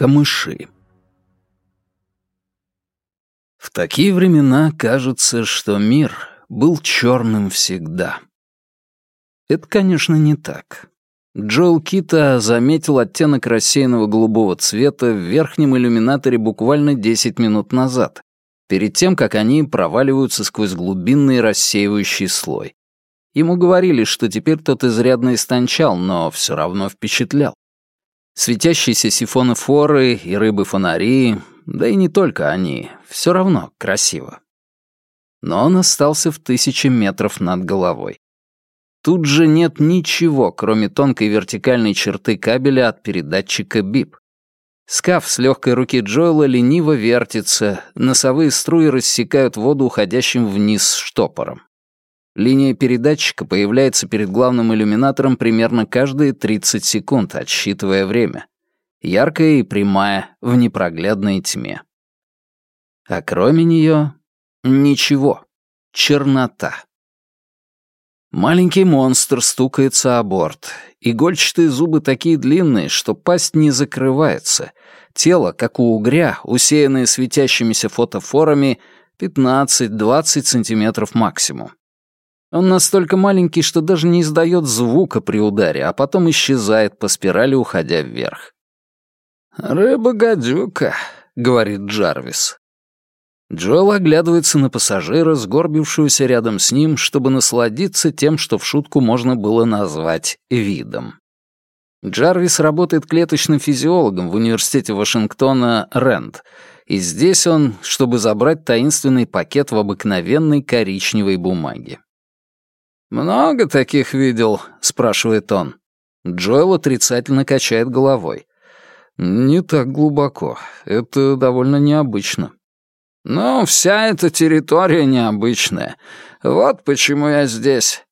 Камыши. В такие времена кажется, что мир был черным всегда. Это, конечно, не так. Джоэл Кита заметил оттенок рассеянного голубого цвета в верхнем иллюминаторе буквально 10 минут назад, перед тем, как они проваливаются сквозь глубинный рассеивающий слой. Ему говорили, что теперь тот изрядно истончал, но все равно впечатлял. Светящиеся сифоны форы и рыбы-фонари, да и не только они, все равно красиво. Но он остался в тысячи метров над головой. Тут же нет ничего, кроме тонкой вертикальной черты кабеля от передатчика БИП. Скаф с легкой руки Джоэла лениво вертится, носовые струи рассекают воду уходящим вниз штопором. Линия передатчика появляется перед главным иллюминатором примерно каждые 30 секунд, отсчитывая время. Яркая и прямая, в непроглядной тьме. А кроме нее — ничего. Чернота. Маленький монстр стукается о борт. Игольчатые зубы такие длинные, что пасть не закрывается. Тело, как у угря, усеянное светящимися фотофорами, 15-20 сантиметров максимум. Он настолько маленький, что даже не издает звука при ударе, а потом исчезает по спирали, уходя вверх. «Рыба-гадюка», — говорит Джарвис. Джоэл оглядывается на пассажира, сгорбившегося рядом с ним, чтобы насладиться тем, что в шутку можно было назвать видом. Джарвис работает клеточным физиологом в университете Вашингтона Рэнд, и здесь он, чтобы забрать таинственный пакет в обыкновенной коричневой бумаге. «Много таких видел?» — спрашивает он. Джоэл отрицательно качает головой. «Не так глубоко. Это довольно необычно». «Ну, вся эта территория необычная. Вот почему я здесь».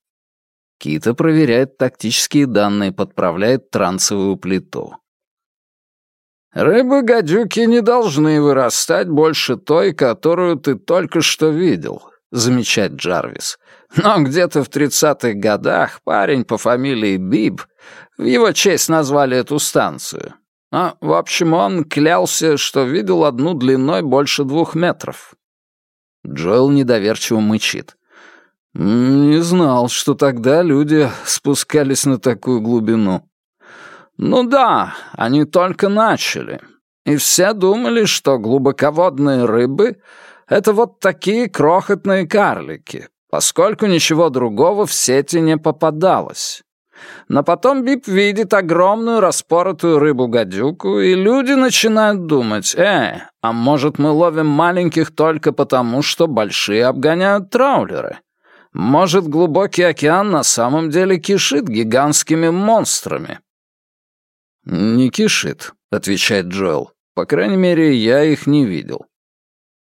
Кита проверяет тактические данные, подправляет трансовую плиту. «Рыбы-гадюки не должны вырастать больше той, которую ты только что видел», — замечает Джарвис. Но где-то в тридцатых годах парень по фамилии Биб, в его честь назвали эту станцию. А, в общем, он клялся, что видел одну длиной больше двух метров. Джоэл недоверчиво мычит. «Не знал, что тогда люди спускались на такую глубину». «Ну да, они только начали. И все думали, что глубоководные рыбы — это вот такие крохотные карлики, поскольку ничего другого в сети не попадалось. Но потом Бип видит огромную распоротую рыбу-гадюку, и люди начинают думать, «Э, а может мы ловим маленьких только потому, что большие обгоняют траулеры? Может, глубокий океан на самом деле кишит гигантскими монстрами?» «Не кишит», — отвечает Джоэл. «По крайней мере, я их не видел».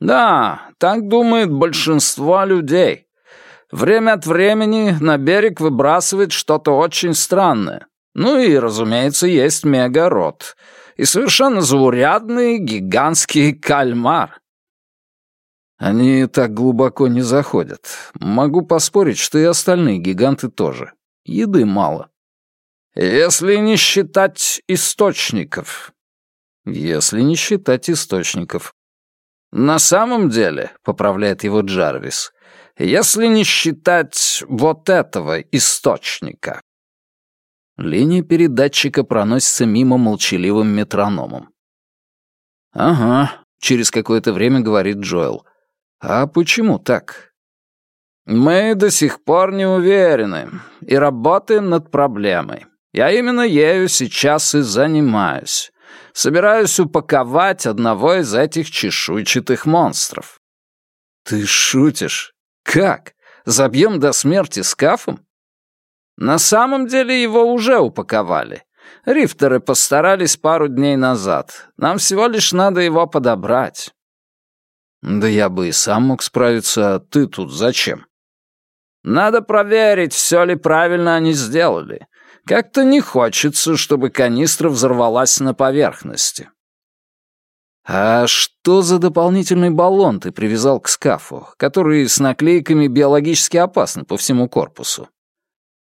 «Да, так думает большинство людей. Время от времени на берег выбрасывает что-то очень странное. Ну и, разумеется, есть мегарод. И совершенно заурядный гигантский кальмар. Они так глубоко не заходят. Могу поспорить, что и остальные гиганты тоже. Еды мало. Если не считать источников. Если не считать источников. На самом деле, поправляет его Джарвис, если не считать вот этого источника. Линия передатчика проносится мимо молчаливым метрономом. «Ага», — через какое-то время говорит Джоэл. «А почему так?» «Мы до сих пор не уверены и работаем над проблемой. Я именно ею сейчас и занимаюсь. Собираюсь упаковать одного из этих чешуйчатых монстров». «Ты шутишь?» Как? Забьем до смерти скафом? На самом деле его уже упаковали. Рифтеры постарались пару дней назад. Нам всего лишь надо его подобрать. Да я бы и сам мог справиться, а ты тут зачем? Надо проверить, все ли правильно они сделали. Как-то не хочется, чтобы канистра взорвалась на поверхности. «А что за дополнительный баллон ты привязал к скафу, который с наклейками биологически опасны по всему корпусу?»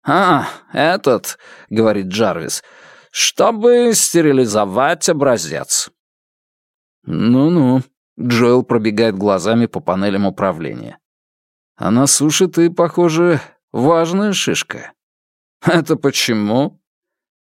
«А, этот», — говорит Джарвис, — «чтобы стерилизовать образец. «Ну-ну», — Джоэл пробегает глазами по панелям управления. «А на суше ты, похоже, важная шишка». «Это почему?»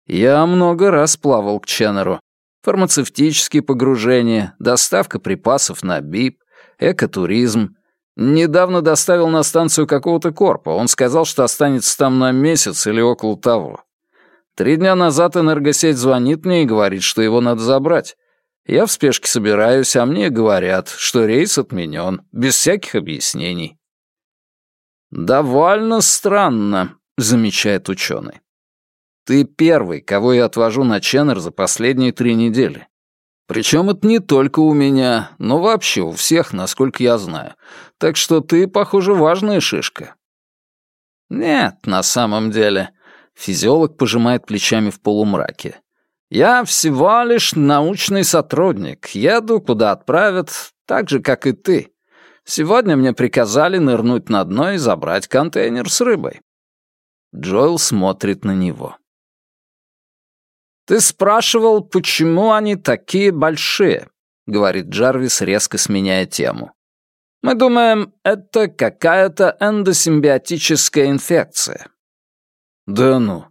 «Я много раз плавал к Ченнеру. Фармацевтические погружения, доставка припасов на БИП, экотуризм. Недавно доставил на станцию какого-то корпа. Он сказал, что останется там на месяц или около того. Три дня назад энергосеть звонит мне и говорит, что его надо забрать. Я в спешке собираюсь, а мне говорят, что рейс отменен, без всяких объяснений. «Довольно странно», — замечает ученый. «Ты первый, кого я отвожу на Ченнер за последние три недели. Причем это не только у меня, но вообще у всех, насколько я знаю. Так что ты, похоже, важная шишка». «Нет, на самом деле», — физиолог пожимает плечами в полумраке. Я всего лишь научный сотрудник. Еду, куда отправят, так же, как и ты. Сегодня мне приказали нырнуть на дно и забрать контейнер с рыбой». Джоэл смотрит на него. «Ты спрашивал, почему они такие большие?» — говорит Джарвис, резко сменяя тему. «Мы думаем, это какая-то эндосимбиотическая инфекция». «Да ну,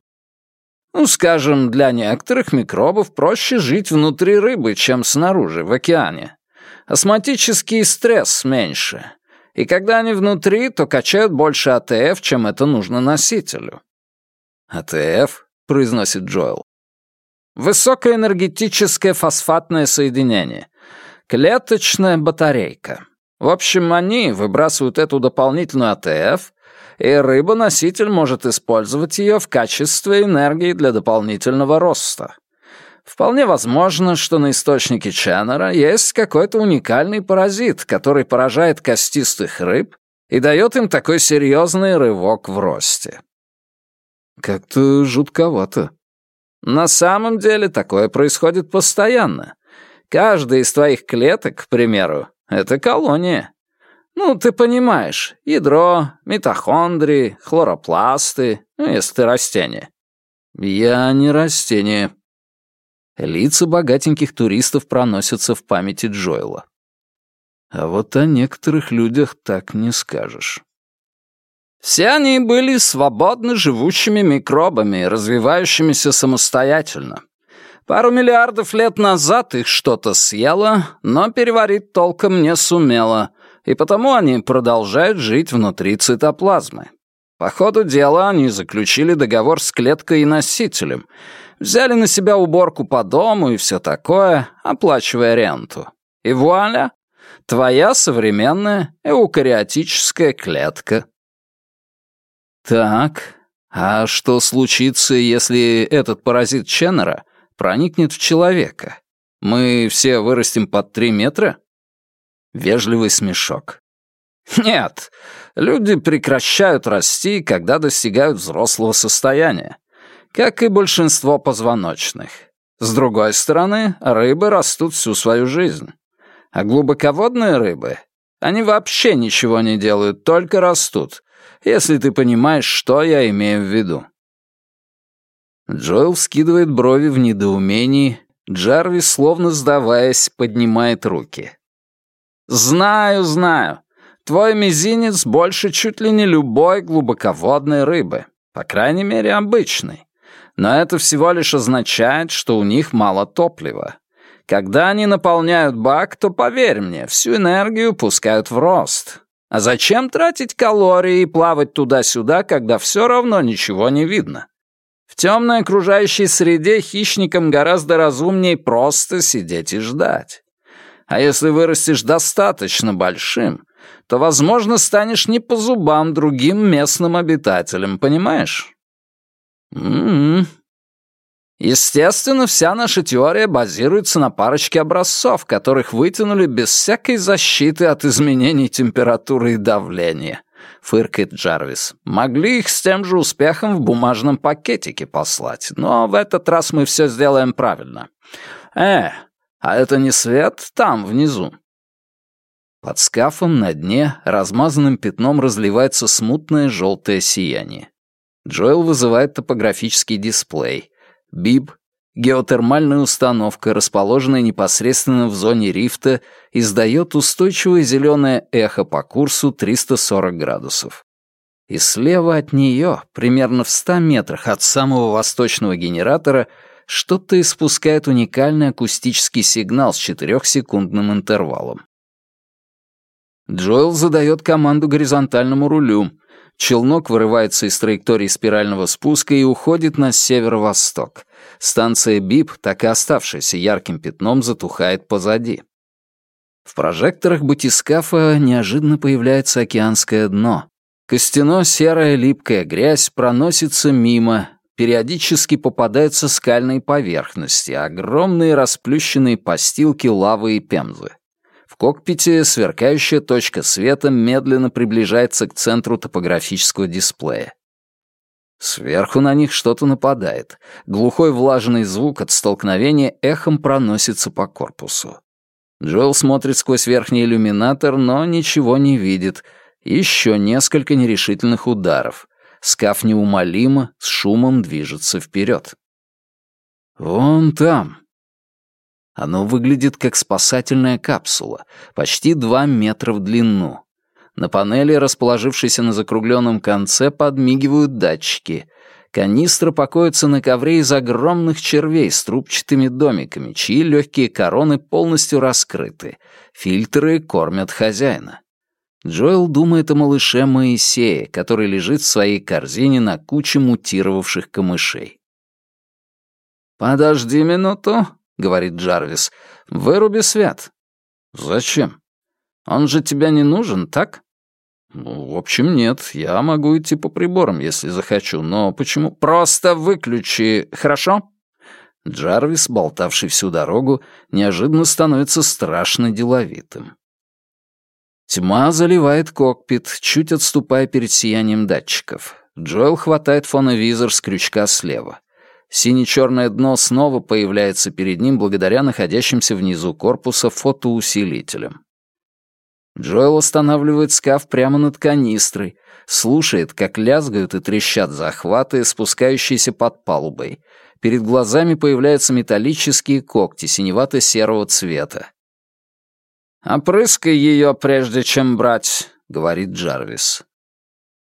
ну, скажем, для некоторых микробов проще жить внутри рыбы, чем снаружи, в океане. Осмотический стресс меньше. И когда они внутри, то качают больше АТФ, чем это нужно носителю. «АТФ?» — произносит Джоэл. «Высокоэнергетическое фосфатное соединение. Клеточная батарейка. В общем, они выбрасывают эту дополнительную АТФ, и рыба-носитель может использовать ее в качестве энергии для дополнительного роста. Вполне возможно, что на источнике Ченнера есть какой-то уникальный паразит, который поражает костистых рыб и дает им такой серьезный рывок в росте. Как-то жутковато. На самом деле такое происходит постоянно. Каждая из твоих клеток, к примеру, — это колония. Ну, ты понимаешь, ядро, митохондрии, хлоропласты, ну, если ты растение. Я не растение. Лица богатеньких туристов проносятся в памяти Джоэла. А вот о некоторых людях так не скажешь. Все они были свободно живущими микробами, развивающимися самостоятельно. Пару миллиардов лет назад их что-то съело, но переварить толком не сумело, и потому они продолжают жить внутри цитоплазмы. По ходу дела они заключили договор с клеткой и носителем, взяли на себя уборку по дому и все такое, оплачивая ренту. И вуаля, твоя современная эукариотическая клетка. Так, а что случится, если этот паразит Ченнера проникнет в человека? Мы все вырастем под три метра? Вежливый смешок. Нет, люди прекращают расти, когда достигают взрослого состояния, как и большинство позвоночных. С другой стороны, рыбы растут всю свою жизнь. А глубоководные рыбы, они вообще ничего не делают, только растут, если ты понимаешь, что я имею в виду. Джоэл скидывает брови в недоумении, Джарвис, словно сдаваясь, поднимает руки. «Знаю, знаю. Твой мизинец больше чуть ли не любой глубоководной рыбы. По крайней мере, обычной. Но это всего лишь означает, что у них мало топлива. Когда они наполняют бак, то, поверь мне, всю энергию пускают в рост. А зачем тратить калории и плавать туда-сюда, когда все равно ничего не видно? В темной окружающей среде хищникам гораздо разумнее просто сидеть и ждать. А если вырастешь достаточно большим, то, возможно, станешь не по зубам другим местным обитателям, понимаешь? М-м. Естественно, вся наша теория базируется на парочке образцов, которых вытянули без всякой защиты от изменений температуры и давления, фыркает Джарвис. Могли их с тем же успехом в бумажном пакетике послать, но в этот раз мы все сделаем правильно. Э, а это не свет там, внизу?» Под скафом на дне размазанным пятном разливается смутное желтое сияние. Джоэл вызывает топографический дисплей. Биб, Геотермальная установка, расположенная непосредственно в зоне рифта, издает устойчивое зеленое эхо по курсу 340 градусов. И слева от нее, примерно в 100 метрах от самого восточного генератора, что-то испускает уникальный акустический сигнал с четырехсекундным интервалом. Джоэл задает команду горизонтальному рулю. Челнок вырывается из траектории спирального спуска и уходит на северо-восток. Станция БИП, так и оставшаяся ярким пятном, затухает позади. В прожекторах батискафа неожиданно появляется океанское дно. Костяно-серая липкая грязь проносится мимо, периодически попадаются скальные поверхности, огромные расплющенные постилки лавы и пемзы. Кокпите сверкающая точка света медленно приближается к центру топографического дисплея. Сверху на них что-то нападает. Глухой влажный звук от столкновения эхом проносится по корпусу. Джоэл смотрит сквозь верхний иллюминатор, но ничего не видит. Еще несколько нерешительных ударов. Скаф неумолимо, с шумом движется вперед. «Вон там». Оно выглядит как спасательная капсула, почти два метра в длину. На панели, расположившейся на закругленном конце, подмигивают датчики. Канистра покоится на ковре из огромных червей с трубчатыми домиками, чьи легкие короны полностью раскрыты. Фильтры кормят хозяина. Джоэл думает о малыше Моисее, который лежит в своей корзине на куче мутировавших камышей. «Подожди минуту», — говорит Джарвис. «Выруби свет». «Зачем? Он же тебе не нужен, так?» «Ну, в общем, нет. Я могу идти по приборам, если захочу, но почему...» «Просто выключи, хорошо?» Джарвис, болтавший всю дорогу, неожиданно становится страшно деловитым. Тьма заливает кокпит, чуть отступая перед сиянием датчиков. Джоэл хватает фоновизор с крючка слева. Сине-черное дно снова появляется перед ним благодаря находящимся внизу корпуса фотоусилителям. Джоэл останавливает скаф прямо над канистрой, слушает, как лязгают и трещат захваты, спускающиеся под палубой. Перед глазами появляются металлические когти синевато-серого цвета. «Опрыскай ее, прежде чем брать», — говорит Джарвис.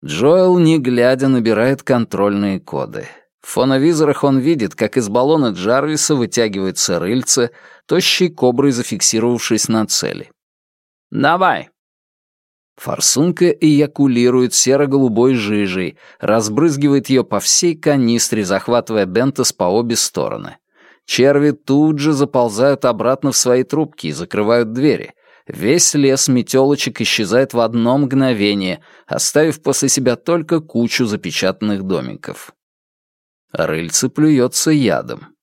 Джоэл, не глядя, набирает контрольные коды. В фоновизорах он видит, как из баллона Джарвиса вытягивается рыльце, тощей коброй зафиксировавшись на цели. «Давай!» Форсунка эякулирует серо-голубой жижей, разбрызгивает ее по всей канистре, захватывая Бентос по обе стороны. Черви тут же заползают обратно в свои трубки и закрывают двери. Весь лес метелочек исчезает в одно мгновение, оставив после себя только кучу запечатанных домиков. Рыльце плюется ядом.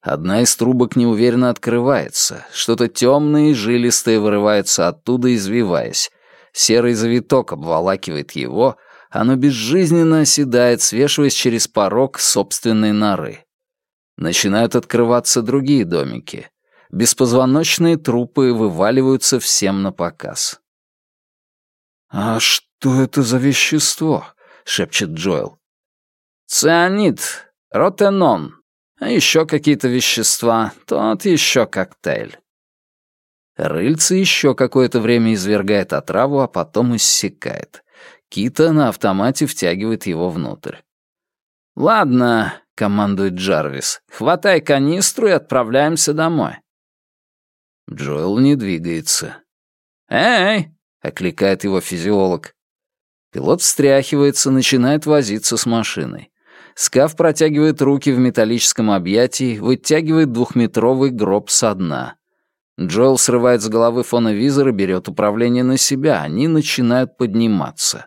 Одна из трубок неуверенно открывается, что-то темное и жилистое вырывается оттуда, извиваясь. Серый завиток обволакивает его, оно безжизненно оседает, свешиваясь через порог собственной норы. Начинают открываться другие домики. Беспозвоночные трупы вываливаются всем на показ. «А что это за вещество?» — шепчет Джоэл. «Цианид, ротенон, а еще какие-то вещества, тот еще коктейль». Рыльце еще какое-то время извергает отраву, а потом иссякает. Кита на автомате втягивает его внутрь. «Ладно», — командует Джарвис, — «хватай канистру и отправляемся домой». Джоэл не двигается. «Эй!» — окликает его физиолог. Пилот встряхивается, начинает возиться с машиной. Скаф протягивает руки в металлическом объятии, вытягивает двухметровый гроб со дна. Джоэл срывает с головы фоновизор и берет управление на себя. Они начинают подниматься.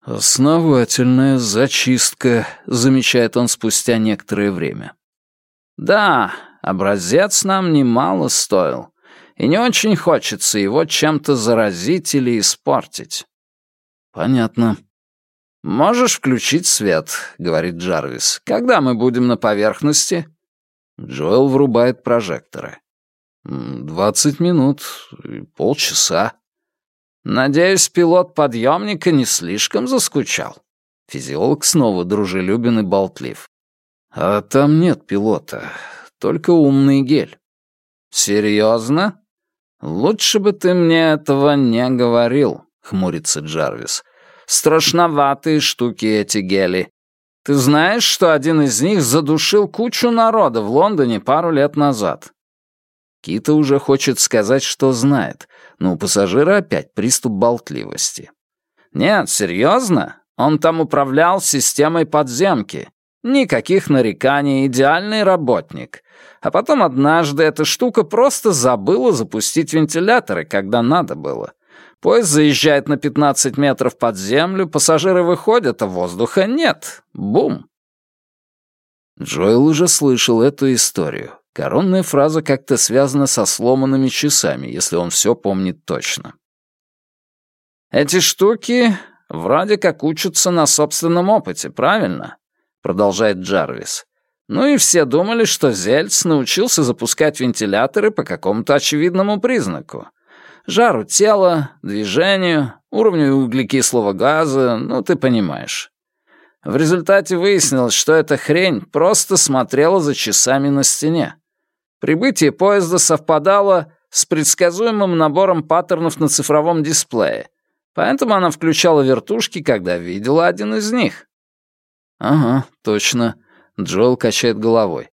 «Основательная зачистка», — замечает он спустя некоторое время. «Да, образец нам немало стоил, и не очень хочется его чем-то заразить или испортить». «Понятно». «Можешь включить свет», — говорит Джарвис. «Когда мы будем на поверхности?» Джоэл врубает прожекторы. «Двадцать минут, полчаса». «Надеюсь, пилот подъемника не слишком заскучал?» Физиолог снова дружелюбен и болтлив. А там нет пилота, только умный гель. Серьезно? Лучше бы ты мне этого не говорил, хмурится Джарвис. Страшноватые штуки эти гели. Ты знаешь, что один из них задушил кучу народа в Лондоне пару лет назад? Кита уже хочет сказать, что знает, но у пассажира опять приступ болтливости. «Нет, серьезно? Он там управлял системой подземки. Никаких нареканий, идеальный работник. А потом однажды эта штука просто забыла запустить вентиляторы, когда надо было. Поезд заезжает на 15 метров под землю, пассажиры выходят, а воздуха нет. Бум!» Джоэл уже слышал эту историю. Коронная фраза как-то связана со сломанными часами, если он все помнит точно. «Эти штуки вроде как учатся на собственном опыте, правильно?» — продолжает Джарвис. «Ну и все думали, что Зельц научился запускать вентиляторы по какому-то очевидному признаку. Жару тела, движению, уровню углекислого газа, ну ты понимаешь. В результате выяснилось, что эта хрень просто смотрела за часами на стене. Прибытие поезда совпадало с предсказуемым набором паттернов на цифровом дисплее, поэтому она включала вертушки, когда видела один из них. «Ага, точно», — Джоэл качает головой.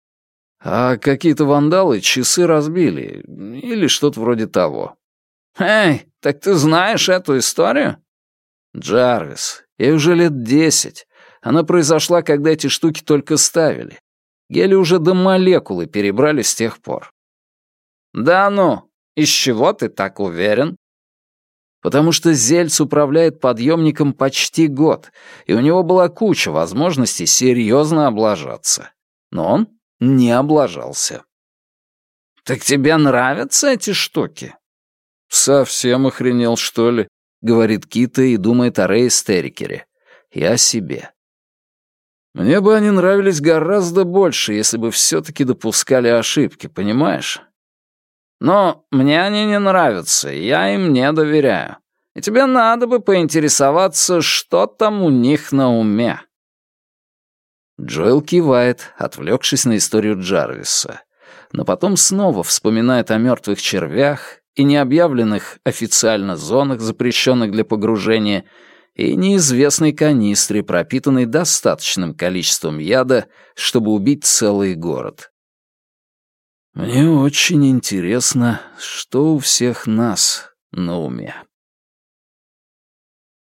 «А какие-то вандалы часы разбили, или что-то вроде того». «Эй, так ты знаешь эту историю?» «Джарвис, ей уже лет десять. Она произошла, когда эти штуки только ставили. Гели уже до молекулы перебрали с тех пор. «Да ну, из чего ты так уверен?» Потому что Зельц управляет подъемником почти год, и у него была куча возможностей серьезно облажаться. Но он не облажался. «Так тебе нравятся эти штуки?» «Совсем охренел, что ли?» — говорит Кита и думает о Рэй Стерикере. И о себе. Мне бы они нравились гораздо больше, если бы все-таки допускали ошибки, понимаешь? Но мне они не нравятся, я им не доверяю. И тебе надо бы поинтересоваться, что там у них на уме. Джоэл кивает, отвлекшись на историю Джарвиса, но потом снова вспоминает о мертвых червях и необъявленных официально зонах, запрещенных для погружения, и неизвестной канистре, пропитанной достаточным количеством яда, чтобы убить целый город. Мне очень интересно, что у всех нас на уме.